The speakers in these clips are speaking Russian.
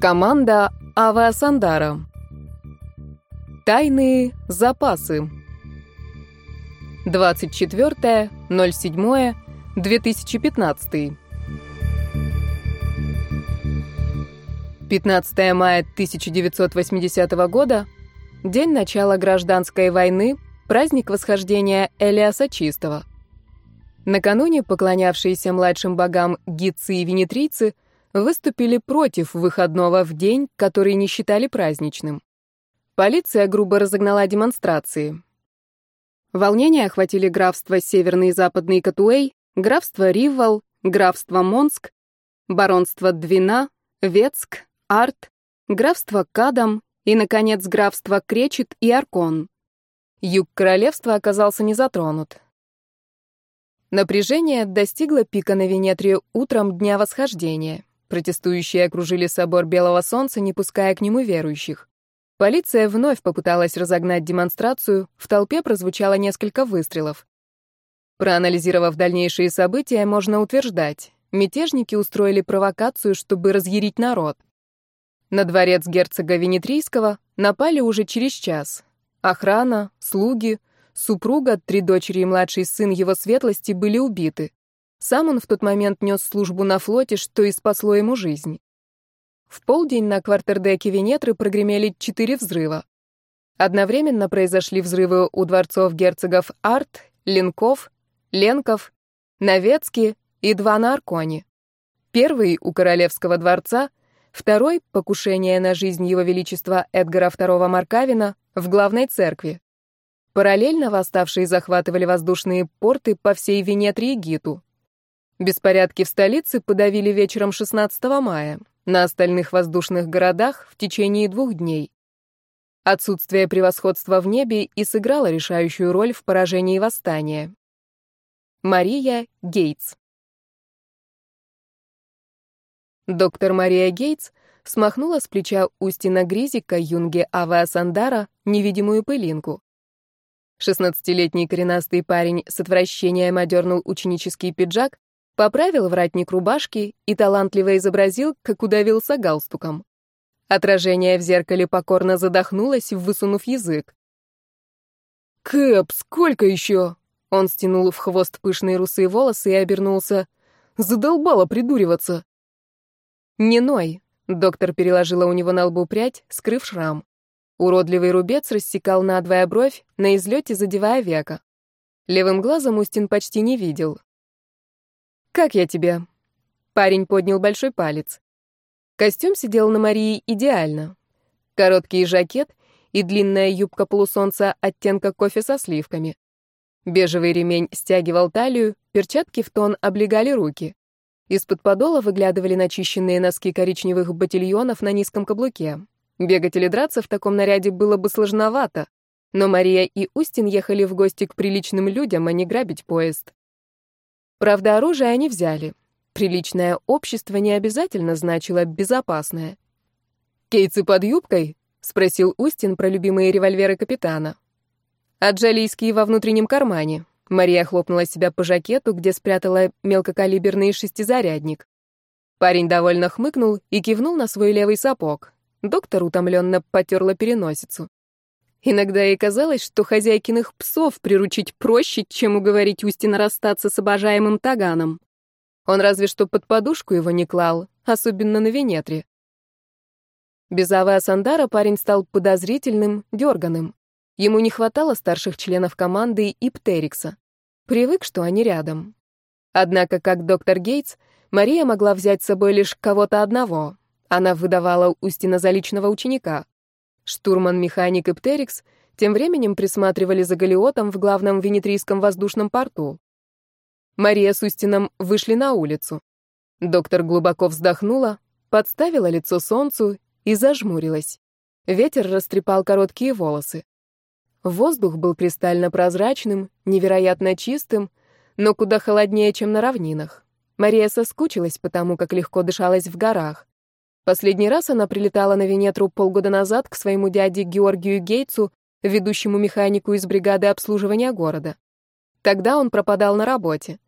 Команда Авиасандара. Тайные запасы. 24.07.2015. 15 мая 1980 года. День начала гражданской войны, праздник восхождения Элиаса Чистого. Накануне поклонявшиеся младшим богам гидцы и венетрийцы выступили против выходного в день, который не считали праздничным. Полиция грубо разогнала демонстрации. Волнения охватили графство Северный и Западный Катуэй, графство Ривал, графство Монск, баронство Двина, Ветск, Арт, графство Кадам и, наконец, графство Кречет и Аркон. Юг королевства оказался не затронут. Напряжение достигло пика на Венетре утром дня восхождения. Протестующие окружили собор Белого Солнца, не пуская к нему верующих. Полиция вновь попыталась разогнать демонстрацию, в толпе прозвучало несколько выстрелов. Проанализировав дальнейшие события, можно утверждать, мятежники устроили провокацию, чтобы разъярить народ. На дворец герцога Венетрийского напали уже через час. Охрана, слуги, Супруга, три дочери и младший сын его светлости были убиты. Сам он в тот момент нес службу на флоте, что и спасло ему жизнь. В полдень на квартердеке Венетры прогремели четыре взрыва. Одновременно произошли взрывы у дворцов герцогов Арт, Ленков, Ленков, Новецки и два на Арконе. Первый — у Королевского дворца, второй — покушение на жизнь его величества Эдгара II Маркавина в главной церкви. Параллельно восставшие захватывали воздушные порты по всей Венетрии и Гиту. Беспорядки в столице подавили вечером 16 мая, на остальных воздушных городах в течение двух дней. Отсутствие превосходства в небе и сыграло решающую роль в поражении восстания. Мария Гейтс Доктор Мария Гейтс смахнула с плеча Устина Гризика Юнге Авеа Сандара невидимую пылинку. Шестнадцатилетний коренастый парень с отвращением одернул ученический пиджак, поправил вратник рубашки и талантливо изобразил, как удавился галстуком. Отражение в зеркале покорно задохнулось, высунув язык. «Кэп, сколько еще?» Он стянул в хвост пышные русые волосы и обернулся. «Задолбало придуриваться!» «Не ной!» — доктор переложила у него на лбу прядь, скрыв шрам. Уродливый рубец рассекал надвое бровь, на излете задевая века. Левым глазом Устин почти не видел. «Как я тебе?» Парень поднял большой палец. Костюм сидел на Марии идеально. Короткий жакет и длинная юбка полусолнца оттенка кофе со сливками. Бежевый ремень стягивал талию, перчатки в тон облегали руки. Из-под подола выглядывали начищенные носки коричневых ботильонов на низком каблуке. Бегать или драться в таком наряде было бы сложновато, но Мария и Устин ехали в гости к приличным людям, а не грабить поезд. Правда, оружие они взяли. Приличное общество не обязательно значило безопасное. «Кейцы под юбкой?» — спросил Устин про любимые револьверы капитана. «Аджалийские во внутреннем кармане». Мария хлопнула себя по жакету, где спрятала мелкокалиберный шестизарядник. Парень довольно хмыкнул и кивнул на свой левый сапог. Доктор утомленно потерла переносицу. Иногда ей казалось, что хозяйкиных псов приручить проще, чем уговорить Устина расстаться с обожаемым Таганом. Он разве что под подушку его не клал, особенно на Венетре. Без Авы Сандара парень стал подозрительным, дерганым. Ему не хватало старших членов команды и Птерикса. Привык, что они рядом. Однако, как доктор Гейтс, Мария могла взять с собой лишь кого-то одного, она выдавала Устина за личного ученика. Штурман, механик и Птерикс тем временем присматривали за Галиотом в главном венетрийском воздушном порту. Мария с Устином вышли на улицу. Доктор глубоко вздохнула, подставила лицо солнцу и зажмурилась. Ветер растрепал короткие волосы. Воздух был кристально прозрачным, невероятно чистым, но куда холоднее, чем на равнинах. Мария соскучилась потому, как легко дышалась в горах. Последний раз она прилетала на Венетру полгода назад к своему дяде Георгию Гейтсу, ведущему механику из бригады обслуживания города. Тогда он пропадал на работе.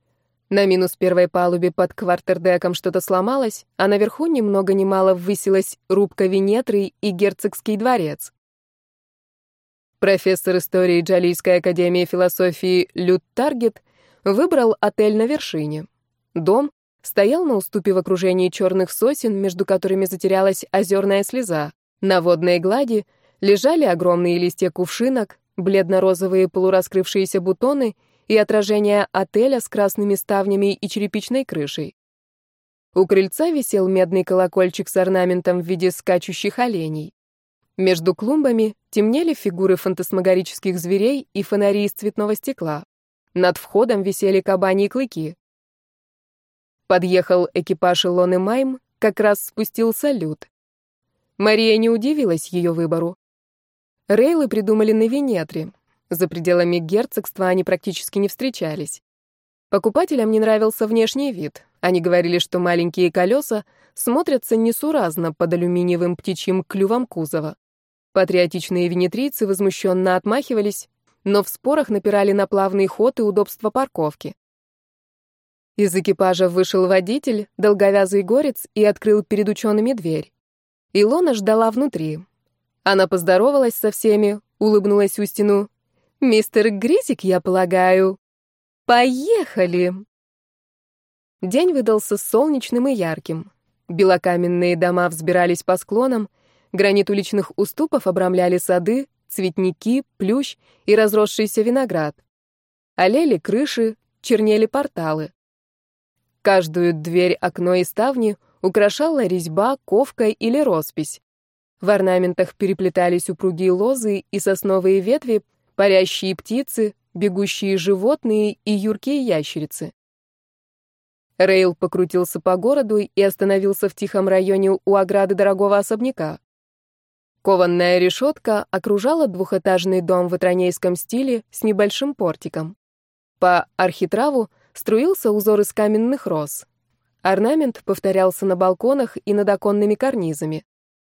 На минус первой палубе под квартердеком что-то сломалось, а наверху ни много ни высилась рубка Венетры и герцогский дворец. Профессор истории Джалийской академии философии Лют Таргет выбрал отель на вершине. Дом стоял на уступе в окружении черных сосен, между которыми затерялась озерная слеза. На водной глади лежали огромные листья кувшинок, бледно-розовые полураскрывшиеся бутоны и отражение отеля с красными ставнями и черепичной крышей. У крыльца висел медный колокольчик с орнаментом в виде скачущих оленей. Между клумбами темнели фигуры фантасмагорических зверей и фонари из цветного стекла. Над входом висели кабани клыки. Подъехал экипаж Илоны Майм, как раз спустился Люд. Мария не удивилась ее выбору. Рейлы придумали на Венетре. За пределами герцогства они практически не встречались. Покупателям не нравился внешний вид. Они говорили, что маленькие колеса смотрятся несуразно под алюминиевым птичьим клювом кузова. Патриотичные венетрийцы возмущенно отмахивались, но в спорах напирали на плавный ход и удобство парковки. Из экипажа вышел водитель, долговязый горец, и открыл перед учеными дверь. Илона ждала внутри. Она поздоровалась со всеми, улыбнулась Устину. «Мистер Гризик, я полагаю. Поехали!» День выдался солнечным и ярким. Белокаменные дома взбирались по склонам, гранит уличных уступов обрамляли сады, цветники, плющ и разросшийся виноград. Олели крыши, чернели порталы. Каждую дверь, окно и ставни украшала резьба, ковка или роспись. В орнаментах переплетались упругие лозы и сосновые ветви, парящие птицы, бегущие животные и юркие ящерицы. Рейл покрутился по городу и остановился в тихом районе у ограды дорогого особняка. Кованная решетка окружала двухэтажный дом в итронейском стиле с небольшим портиком. По архитраву струился узор из каменных роз. Орнамент повторялся на балконах и над оконными карнизами.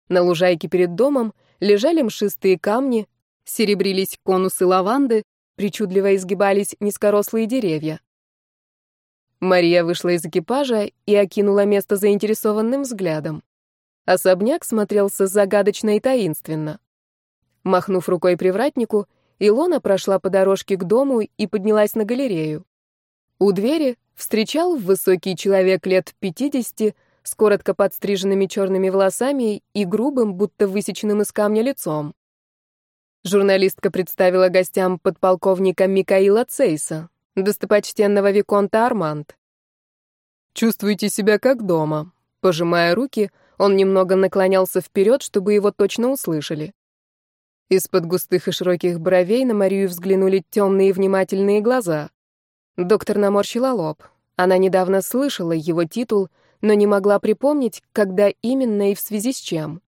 На лужайке перед домом лежали мшистые камни, серебрились конусы лаванды, причудливо изгибались низкорослые деревья. Мария вышла из экипажа и окинула место заинтересованным взглядом. Особняк смотрелся загадочно и таинственно. Махнув рукой привратнику, Илона прошла по дорожке к дому и поднялась на галерею. У двери встречал высокий человек лет пятидесяти с коротко подстриженными черными волосами и грубым, будто высеченным из камня лицом. Журналистка представила гостям подполковника Микаила Цейса, достопочтенного Виконта Арманд. «Чувствуйте себя как дома». Пожимая руки, он немного наклонялся вперед, чтобы его точно услышали. Из-под густых и широких бровей на Марию взглянули темные внимательные глаза. Доктор наморщила лоб. Она недавно слышала его титул — но не могла припомнить, когда именно и в связи с чем.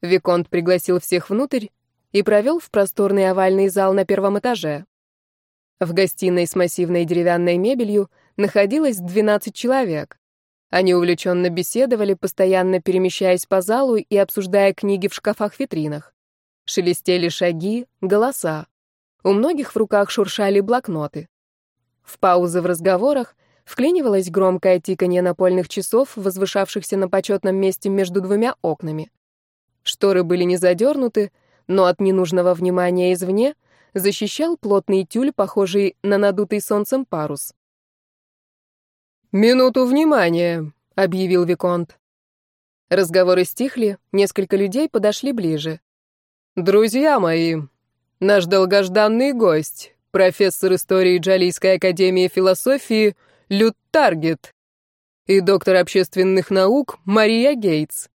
Виконт пригласил всех внутрь и провел в просторный овальный зал на первом этаже. В гостиной с массивной деревянной мебелью находилось 12 человек. Они увлеченно беседовали, постоянно перемещаясь по залу и обсуждая книги в шкафах-витринах. Шелестели шаги, голоса. У многих в руках шуршали блокноты. В паузы в разговорах вклинивалось громкое тиканье напольных часов, возвышавшихся на почетном месте между двумя окнами. Шторы были не задернуты, но от ненужного внимания извне защищал плотный тюль, похожий на надутый солнцем парус. «Минуту внимания!» — объявил Виконт. Разговоры стихли, несколько людей подошли ближе. «Друзья мои, наш долгожданный гость, профессор истории Джалийской академии философии — Люд Таргет и доктор общественных наук Мария Гейтс.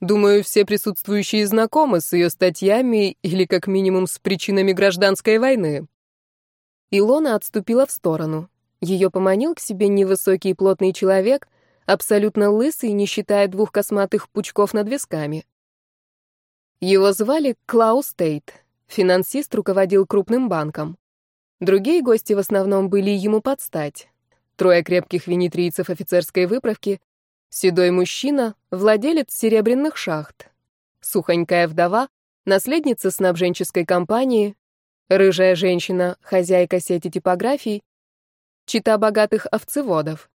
Думаю, все присутствующие знакомы с ее статьями или как минимум с причинами гражданской войны. Илона отступила в сторону. Ее поманил к себе невысокий плотный человек, абсолютно лысый, не считая двух косматых пучков над висками. Его звали Клаус Тейт. Финансист руководил крупным банком. Другие гости в основном были ему подстать трое крепких венитрийцев офицерской выправки, седой мужчина, владелец серебряных шахт, сухонькая вдова, наследница снабженческой компании, рыжая женщина, хозяйка сети типографий чита богатых овцеводов.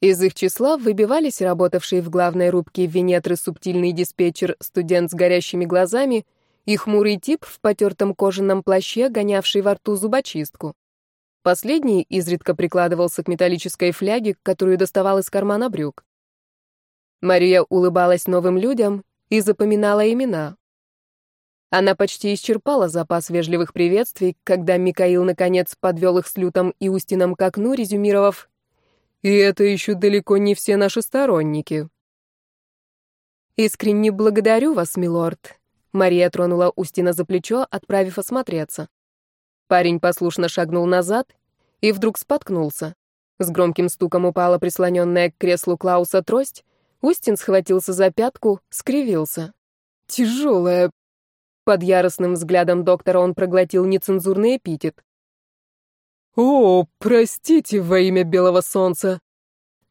Из их числа выбивались работавший в главной рубке Венетры субтильный диспетчер, студент с горящими глазами и хмурый тип в потертом кожаном плаще, гонявший во рту зубочистку. Последний изредка прикладывался к металлической фляге, которую доставал из кармана брюк. Мария улыбалась новым людям и запоминала имена. Она почти исчерпала запас вежливых приветствий, когда Микаил наконец подвел их с Лютом и Устином к окну, резюмировав и это еще далеко не все наши сторонники. Искренне благодарю вас, милорд. Мария тронула Устина за плечо, отправив осмотреться. Парень послушно шагнул назад и вдруг споткнулся. С громким стуком упала прислоненная к креслу Клауса трость. Устин схватился за пятку, скривился. Тяжелая. Под яростным взглядом доктора он проглотил нецензурный эпитет. «О, простите во имя белого солнца!»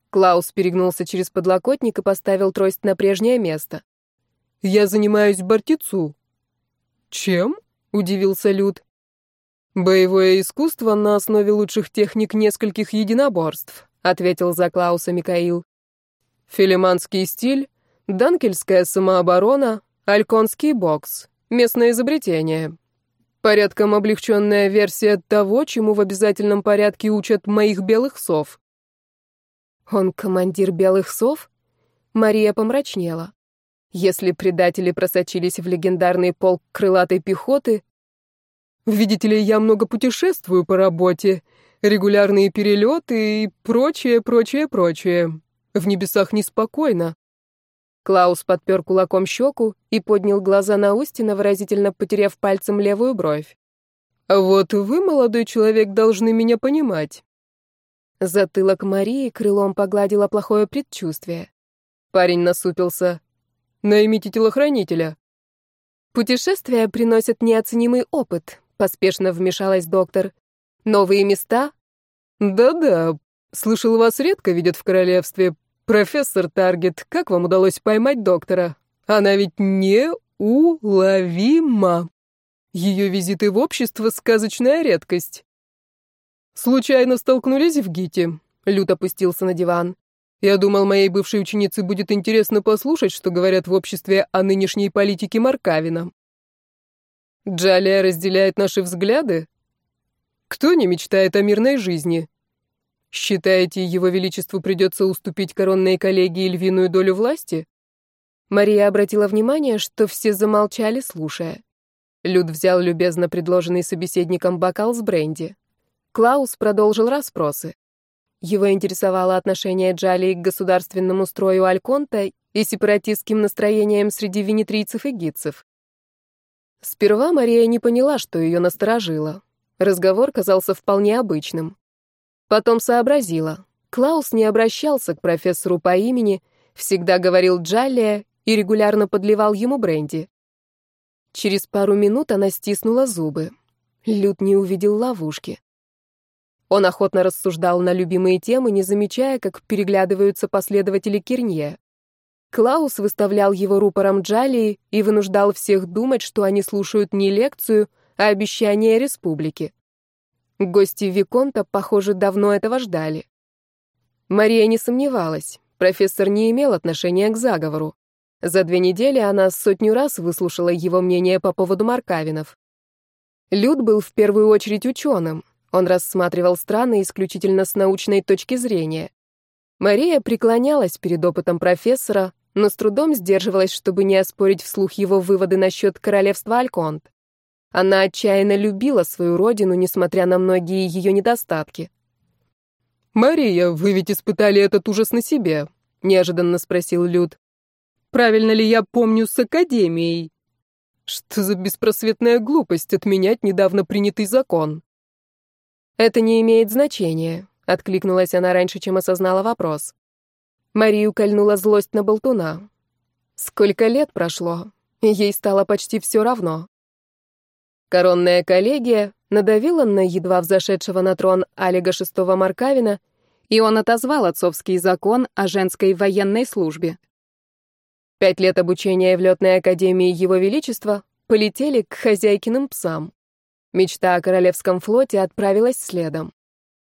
Клаус перегнулся через подлокотник и поставил трость на прежнее место. «Я занимаюсь бортицу». «Чем?» — удивился Люд. «Боевое искусство на основе лучших техник нескольких единоборств», — ответил за Клауса Микаил. «Филиманский стиль, данкельская самооборона, альконский бокс, местное изобретение, Порядком облегченная версия того, чему в обязательном порядке учат моих белых сов. Он командир белых сов? Мария помрачнела. Если предатели просочились в легендарный полк крылатой пехоты... Видите ли, я много путешествую по работе, регулярные перелеты и прочее, прочее, прочее. В небесах неспокойно. Клаус подпер кулаком щеку и поднял глаза на Устина, выразительно потеряв пальцем левую бровь. «Вот вы, молодой человек, должны меня понимать». Затылок Марии крылом погладило плохое предчувствие. Парень насупился. «Наймите телохранителя». «Путешествия приносят неоценимый опыт», — поспешно вмешалась доктор. «Новые места?» «Да-да, слышал, вас редко видят в королевстве, «Профессор Таргет, как вам удалось поймать доктора? Она ведь неуловима. Ее визиты в общество — сказочная редкость». «Случайно столкнулись в ГИТе?» Лют опустился на диван. «Я думал, моей бывшей ученице будет интересно послушать, что говорят в обществе о нынешней политике Маркавина. Джалия разделяет наши взгляды? Кто не мечтает о мирной жизни?» Считаете, его величеству придется уступить коронной коллегии львиную долю власти? Мария обратила внимание, что все замолчали, слушая. Люд взял любезно предложенный собеседником бокал с бренди. Клаус продолжил расспросы. Его интересовало отношение Джалии к государственному строю Альконта и сепаратистским настроениям среди венетрийцев и гидцев. Сперва Мария не поняла, что ее насторожило. Разговор казался вполне обычным. Потом сообразила. Клаус не обращался к профессору по имени, всегда говорил Джалия и регулярно подливал ему бренди. Через пару минут она стиснула зубы. Люд не увидел ловушки. Он охотно рассуждал на любимые темы, не замечая, как переглядываются последователи Кирнье. Клаус выставлял его рупором Джалии и вынуждал всех думать, что они слушают не лекцию, а обещание республики. Гости Виконта, похоже, давно этого ждали. Мария не сомневалась, профессор не имел отношения к заговору. За две недели она сотню раз выслушала его мнение по поводу Маркавинов. Люд был в первую очередь ученым. Он рассматривал страны исключительно с научной точки зрения. Мария преклонялась перед опытом профессора, но с трудом сдерживалась, чтобы не оспорить вслух его выводы насчет королевства Альконт. Она отчаянно любила свою родину, несмотря на многие ее недостатки. «Мария, вы ведь испытали этот ужас на себе», — неожиданно спросил Люд. «Правильно ли я помню с Академией? Что за беспросветная глупость отменять недавно принятый закон?» «Это не имеет значения», — откликнулась она раньше, чем осознала вопрос. Марию кольнула злость на болтуна. Сколько лет прошло, ей стало почти все равно. Коронная коллегия надавила на едва взошедшего на трон Алига VI Маркавина, и он отозвал отцовский закон о женской военной службе. Пять лет обучения в летной академии Его Величества полетели к хозяйкиным псам. Мечта о королевском флоте отправилась следом.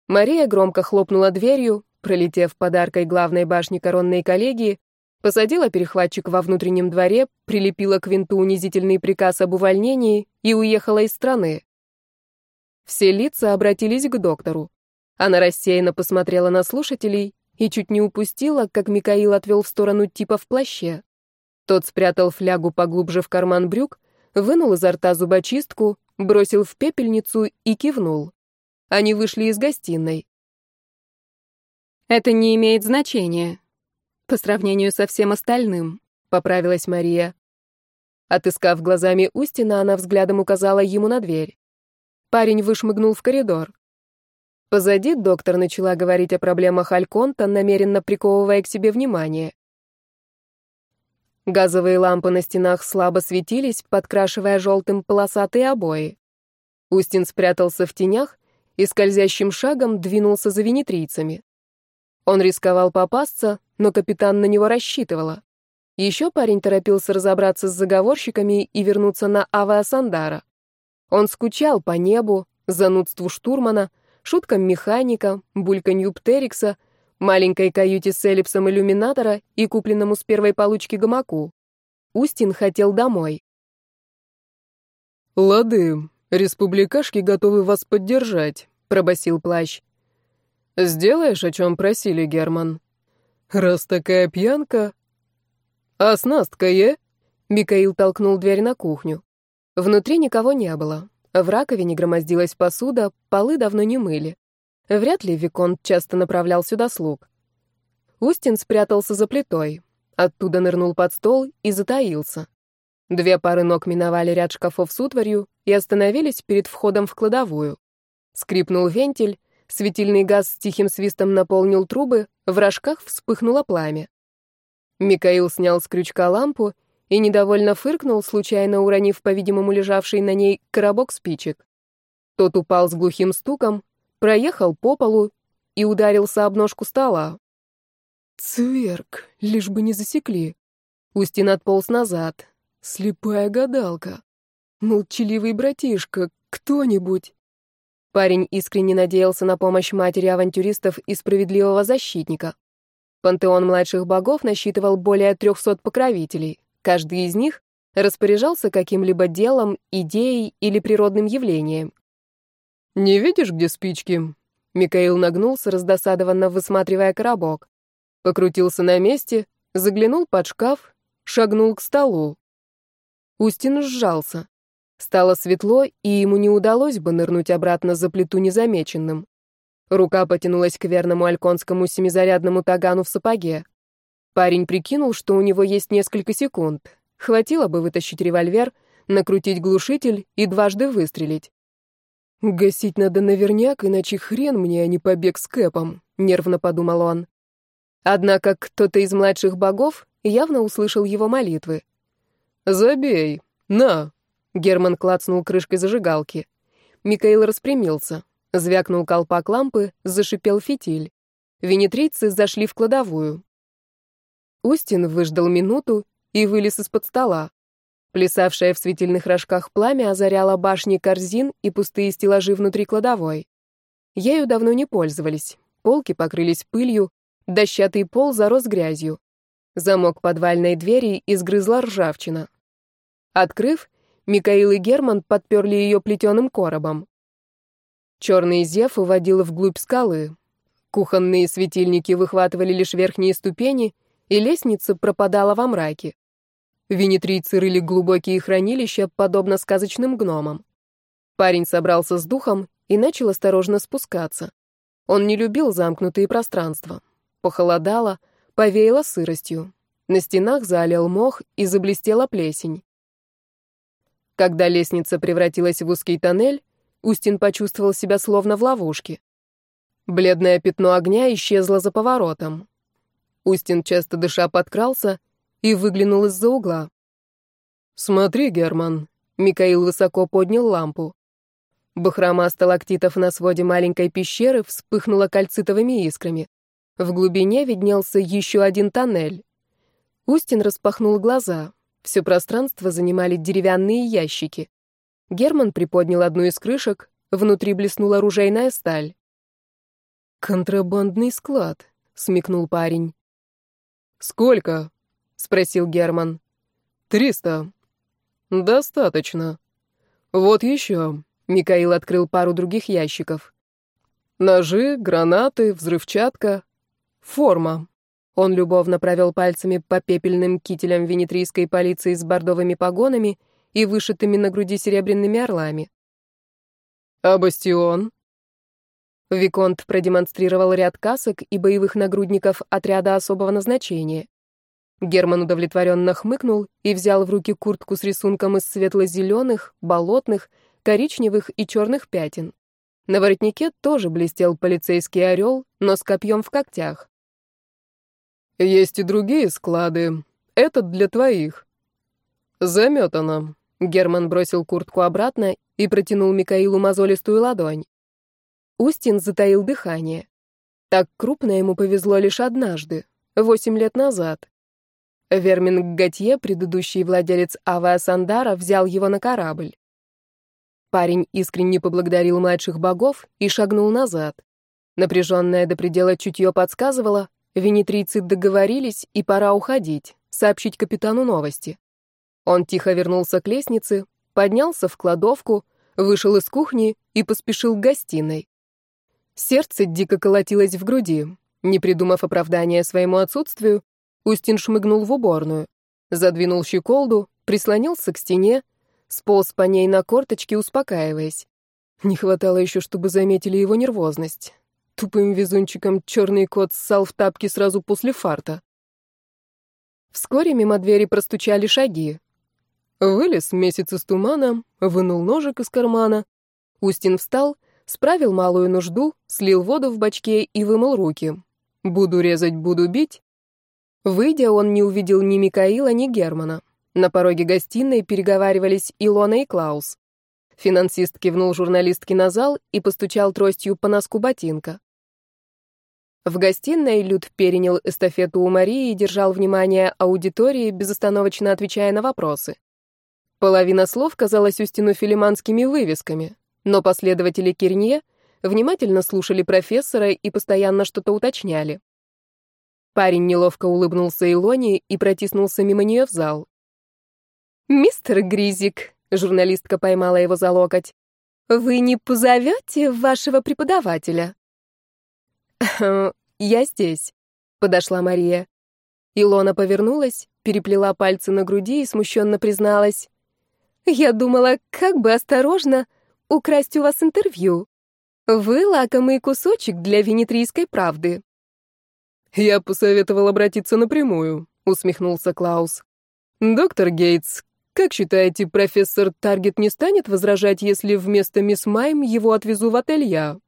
Мария громко хлопнула дверью, пролетев подаркой главной башни коронной коллегии, посадила перехватчик во внутреннем дворе, прилепила к винту унизительный приказ об увольнении и уехала из страны. Все лица обратились к доктору. Она рассеянно посмотрела на слушателей и чуть не упустила, как Микаил отвел в сторону типа в плаще. Тот спрятал флягу поглубже в карман брюк, вынул изо рта зубочистку, бросил в пепельницу и кивнул. Они вышли из гостиной. «Это не имеет значения. По сравнению со всем остальным», — поправилась Мария. Отыскав глазами Устина, она взглядом указала ему на дверь. Парень вышмыгнул в коридор. Позади доктор начала говорить о проблемах Альконта, намеренно приковывая к себе внимание. Газовые лампы на стенах слабо светились, подкрашивая желтым полосатые обои. Устин спрятался в тенях и скользящим шагом двинулся за венетрийцами. Он рисковал попасться, но капитан на него рассчитывала. Еще парень торопился разобраться с заговорщиками и вернуться на Авиасандара. Он скучал по небу, занудству штурмана, шуткам механика, бульканью Птерикса, маленькой каюте с эллипсом иллюминатора и купленному с первой получки гамаку. Устин хотел домой. «Лады, республикашки готовы вас поддержать», — пробасил плащ. «Сделаешь, о чем просили, Герман? Раз такая пьянка...» «Оснастка е?» Микаил толкнул дверь на кухню. Внутри никого не было. В раковине громоздилась посуда, полы давно не мыли. Вряд ли Виконт часто направлял сюда слуг. Устин спрятался за плитой. Оттуда нырнул под стол и затаился. Две пары ног миновали ряд шкафов с утварью и остановились перед входом в кладовую. Скрипнул вентиль, светильный газ с тихим свистом наполнил трубы, в рожках вспыхнуло пламя. Микаил снял с крючка лампу и недовольно фыркнул, случайно уронив, по-видимому, лежавший на ней коробок спичек. Тот упал с глухим стуком, проехал по полу и ударился об ножку стола. Цверк, лишь бы не засекли. Устин отполз назад. Слепая гадалка. Молчаливый братишка, кто-нибудь. Парень искренне надеялся на помощь матери авантюристов и справедливого защитника. Пантеон младших богов насчитывал более трехсот покровителей. Каждый из них распоряжался каким-либо делом, идеей или природным явлением. «Не видишь, где спички?» Микаил нагнулся, раздосадованно высматривая коробок. Покрутился на месте, заглянул под шкаф, шагнул к столу. Устин сжался. Стало светло, и ему не удалось бы нырнуть обратно за плиту незамеченным. Рука потянулась к верному альконскому семизарядному тагану в сапоге. Парень прикинул, что у него есть несколько секунд. Хватило бы вытащить револьвер, накрутить глушитель и дважды выстрелить. «Гасить надо наверняк, иначе хрен мне, а не побег с Кэпом», — нервно подумал он. Однако кто-то из младших богов явно услышал его молитвы. «Забей! На!» — Герман клацнул крышкой зажигалки. Микаэл распрямился. Звякнул колпак лампы, зашипел фитиль. Венетрийцы зашли в кладовую. Устин выждал минуту и вылез из-под стола. Плясавшее в светильных рожках пламя озаряло башни корзин и пустые стеллажи внутри кладовой. Ею давно не пользовались. Полки покрылись пылью, дощатый пол зарос грязью. Замок подвальной двери изгрызла ржавчина. Открыв, Микаил и Герман подперли ее плетеным коробом. Черный зев уводил вглубь скалы. Кухонные светильники выхватывали лишь верхние ступени — и лестница пропадала во мраке. Венетрийцы рыли глубокие хранилища, подобно сказочным гномам. Парень собрался с духом и начал осторожно спускаться. Он не любил замкнутые пространства. Похолодало, повеяло сыростью. На стенах залил мох и заблестела плесень. Когда лестница превратилась в узкий тоннель, Устин почувствовал себя словно в ловушке. Бледное пятно огня исчезло за поворотом. Устин, часто дыша, подкрался и выглянул из-за угла. «Смотри, Герман», — Микаил высоко поднял лампу. Бахрома сталактитов на своде маленькой пещеры вспыхнула кальцитовыми искрами. В глубине виднелся еще один тоннель. Устин распахнул глаза. Все пространство занимали деревянные ящики. Герман приподнял одну из крышек, внутри блеснула оружейная сталь. «Контрабандный склад», — смекнул парень. «Сколько?» — спросил Герман. «Триста». «Достаточно». «Вот еще». Микаил открыл пару других ящиков. «Ножи, гранаты, взрывчатка. Форма». Он любовно провел пальцами по пепельным кителям венетрийской полиции с бордовыми погонами и вышитыми на груди серебряными орлами. «А бастион?» Виконт продемонстрировал ряд касок и боевых нагрудников отряда особого назначения. Герман удовлетворенно хмыкнул и взял в руки куртку с рисунком из светло-зеленых, болотных, коричневых и черных пятен. На воротнике тоже блестел полицейский орел, но с копьем в когтях. «Есть и другие склады. Этот для твоих». «Заметано». Герман бросил куртку обратно и протянул Микаилу мозолистую ладонь. Устин затаил дыхание. Так крупно ему повезло лишь однажды, восемь лет назад. Вермин Готье, предыдущий владелец Ава Сандара, взял его на корабль. Парень искренне поблагодарил младших богов и шагнул назад. Напряженное до предела чутье подсказывало, венетрийцы договорились, и пора уходить, сообщить капитану новости. Он тихо вернулся к лестнице, поднялся в кладовку, вышел из кухни и поспешил к гостиной. Сердце дико колотилось в груди. Не придумав оправдания своему отсутствию, Устин шмыгнул в уборную, задвинул щеколду, прислонился к стене, сполз по ней на корточки, успокаиваясь. Не хватало еще, чтобы заметили его нервозность. Тупым везунчиком черный кот ссал в тапки сразу после фарта. Вскоре мимо двери простучали шаги. Вылез месяц из тумана, вынул ножик из кармана. Устин встал Справил малую нужду, слил воду в бачке и вымыл руки. Буду резать, буду бить. Выйдя, он не увидел ни Микаила, ни Германа. На пороге гостиной переговаривались Илона и Клаус. Финансист кивнул журналистке на зал и постучал тростью по носку ботинка. В гостиной Люд перенял эстафету у Марии и держал внимание аудитории, безостановочно отвечая на вопросы. Половина слов казалась Устину филиманскими вывесками но последователи Кирнье внимательно слушали профессора и постоянно что-то уточняли. Парень неловко улыбнулся Илоне и протиснулся мимо нее в зал. «Мистер Гризик», — журналистка поймала его за локоть, — «вы не позовете вашего преподавателя?» «Я здесь», — подошла Мария. Илона повернулась, переплела пальцы на груди и смущенно призналась. «Я думала, как бы осторожно украсть у вас интервью. Вы лакомый кусочек для венетрийской правды». «Я посоветовал обратиться напрямую», — усмехнулся Клаус. «Доктор Гейтс, как считаете, профессор Таргет не станет возражать, если вместо мисс Майм его отвезу в отель я?»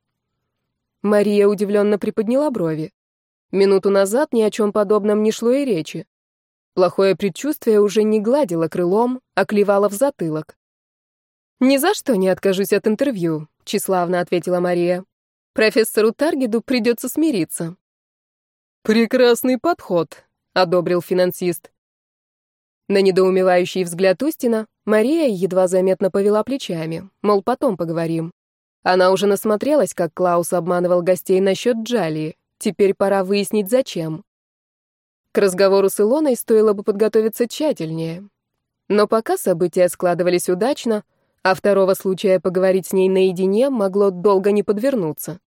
Мария удивленно приподняла брови. Минуту назад ни о чем подобном не шло и речи. Плохое предчувствие уже не гладило крылом, а клевало в затылок. «Ни за что не откажусь от интервью», — тщеславно ответила Мария. «Профессору Таргиду придется смириться». «Прекрасный подход», — одобрил финансист. На недоумевающий взгляд Устина Мария едва заметно повела плечами, мол, потом поговорим. Она уже насмотрелась, как Клаус обманывал гостей насчет Джалии. Теперь пора выяснить, зачем. К разговору с Илоной стоило бы подготовиться тщательнее. Но пока события складывались удачно, а второго случая поговорить с ней наедине могло долго не подвернуться.